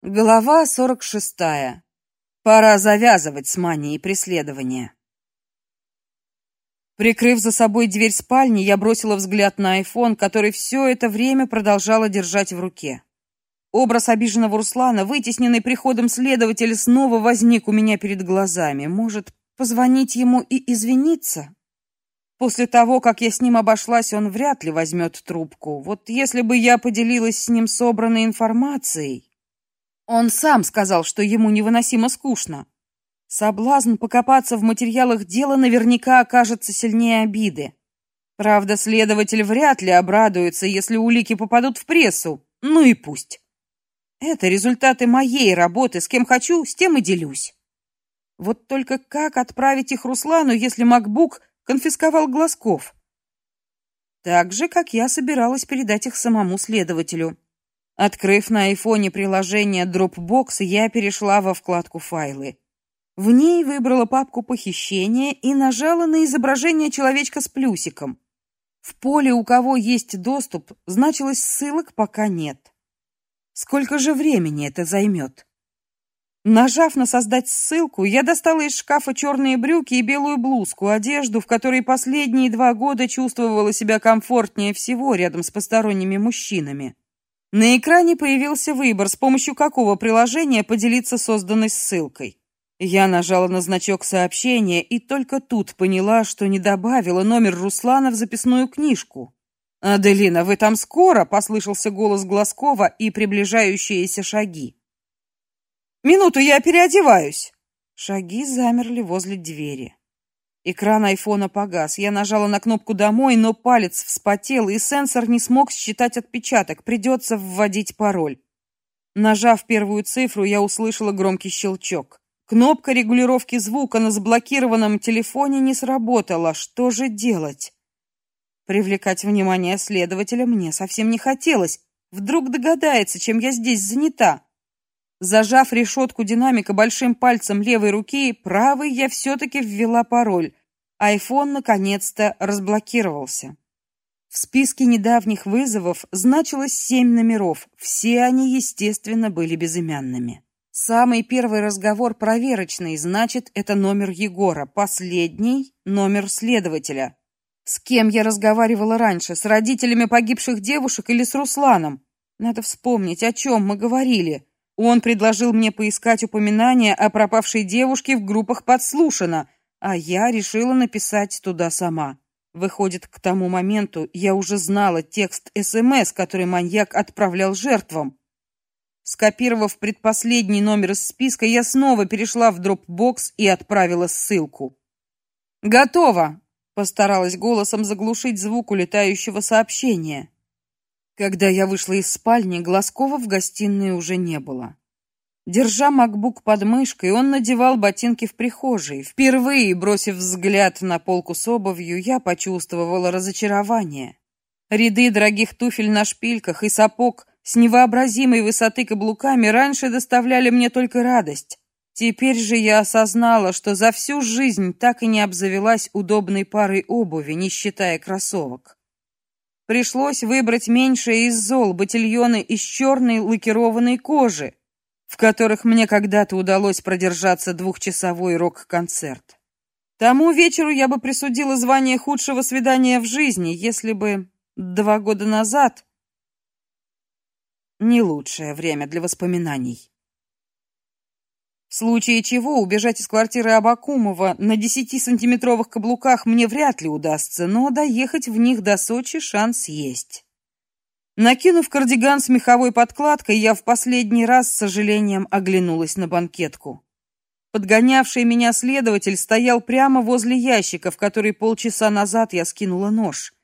Глава 46. Пора завязывать с манией преследования. Прикрыв за собой дверь спальни, я бросила взгляд на айфон, который все это время продолжала держать в руке. Образ обиженного Руслана, вытесненный приходом следователя, снова возник у меня перед глазами. Может, позвонить ему и извиниться? После того, как я с ним обошлась, он вряд ли возьмет трубку. Вот если бы я поделилась с ним собранной информацией, он сам сказал, что ему невыносимо скучно. Соблазн покопаться в материалах дела наверняка окажется сильнее обиды. Правда, следователь вряд ли обрадуется, если улики попадут в прессу. Ну и пусть. Это результаты моей работы, с кем хочу, с тем и делюсь. Вот только как отправить их Руслану, если MacBook конфисковал Глазков? Так же, как я собиралась передать их самому следователю. Открыв на айфоне приложение Dropbox, я перешла во вкладку «Файлы». В ней выбрала папку «Похищение» и нажала на изображение человечка с плюсиком. В поле «У кого есть доступ» значилось ссылок пока нет. Сколько же времени это займет? Нажав на «Создать ссылку», я достала из шкафа черные брюки и белую блузку, одежду, в которой последние два года чувствовала себя комфортнее всего рядом с посторонними мужчинами. На экране появился выбор, с помощью какого приложения поделиться созданной ссылкой. Я нажала на значок сообщения и только тут поняла, что не добавила номер Руслана в записную книжку. «Аделина, вы там скоро?» — послышался голос Глазкова и приближающиеся шаги. «Минуту, я переодеваюсь!» Шаги замерли возле двери. Экран айфона погас. Я нажала на кнопку «Домой», но палец вспотел, и сенсор не смог считать отпечаток. Придется вводить пароль. Нажав первую цифру, я услышала громкий щелчок. Кнопка регулировки звука на заблокированном телефоне не сработала. Что же делать? Привлекать внимание следователя мне совсем не хотелось. Вдруг догадается, чем я здесь занята. Зажав решетку динамика большим пальцем левой руки, правой я все таки ввела пароль. Айфон наконец-то разблокировался. В списке недавних вызовов значилось семь номеров. Все они, естественно, были безымянными. Самый первый разговор проверочный, значит, это номер Егора, последний номер следователя. С кем я разговаривала раньше? С родителями погибших девушек или с Русланом? Надо вспомнить, о чем мы говорили. Он предложил мне поискать упоминания о пропавшей девушке в группах подслушано а я решила написать туда сама. Выходит, к тому моменту я уже знала текст СМС, который маньяк отправлял жертвам. Скопировав предпоследний номер из списка, я снова перешла в Dropbox и отправила ссылку. Готово, постаралась голосом заглушить звук улетающего сообщения. Когда я вышла из спальни, Глазкова в гостиной уже не было. Держа MacBook под мышкой, он надевал ботинки в прихожей. Впервые, бросив взгляд на полку с обувью, я почувствовала разочарование. Ряды дорогих туфель на шпильках и сапог с невообразимой высоты каблуками раньше доставляли мне только радость. Теперь же я осознала, что за всю жизнь так и не обзавелась удобной парой обуви, не считая кроссовок. Пришлось выбрать меньшее из зол, ботильоны из черной лакированной кожи, в которых мне когда-то удалось продержаться двухчасовой рок-концерт. Тому вечеру я бы присудила звание худшего свидания в жизни, если бы два года назад не лучшее время для воспоминаний. В случае чего убежать из квартиры Абакумова на десятисантиметровых каблуках мне вряд ли удастся, но доехать в них до Сочи шанс есть. Накинув кардиган с меховой подкладкой, я в последний раз с сожалением оглянулась на банкетку. Подгонявший меня следователь стоял прямо возле ящика, в который полчаса назад я скинула нож.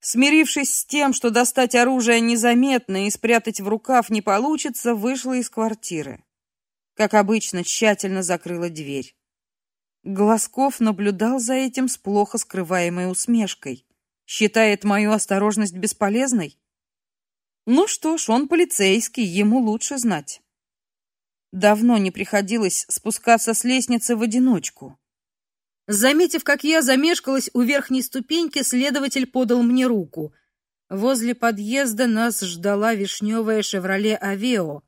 Смирившись с тем, что достать оружие незаметно и спрятать в рукав не получится, вышла из квартиры. Как обычно, тщательно закрыла дверь. Глазков наблюдал за этим с плохо скрываемой усмешкой. Считает мою осторожность бесполезной? Ну что ж, он полицейский, ему лучше знать. Давно не приходилось спускаться с лестницы в одиночку. Заметив, как я замешкалась у верхней ступеньки, следователь подал мне руку. Возле подъезда нас ждала вишневая «Шевроле Авео».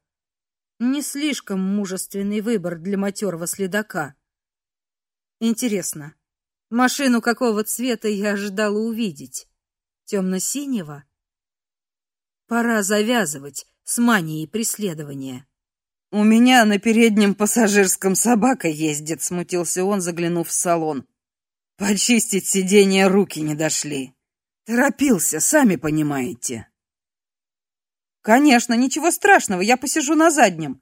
Не слишком мужественный выбор для матерого следака. Интересно, машину какого цвета я ожидала увидеть? Темно-синего? Пора завязывать с манией преследования. У меня на переднем пассажирском собака ездит, смутился он, заглянув в салон. Почистить сиденье руки не дошли. Торопился, сами понимаете. Конечно, ничего страшного, я посижу на заднем.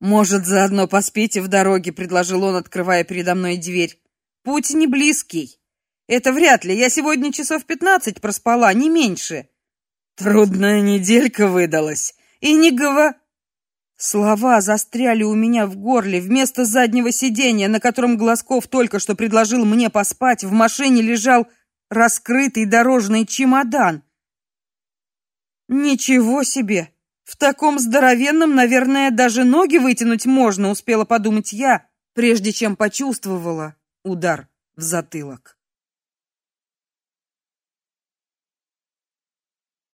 Может, заодно поспите в дороге, предложил он, открывая передо мной дверь. Путь не близкий. Это вряд ли. Я сегодня часов пятнадцать проспала, не меньше. Трудная неделька выдалась. И не гова Слова застряли у меня в горле. Вместо заднего сиденья, на котором Глазков только что предложил мне поспать, в машине лежал раскрытый дорожный чемодан. Ничего себе! В таком здоровенном, наверное, даже ноги вытянуть можно, успела подумать я, прежде чем почувствовала удар в затылок.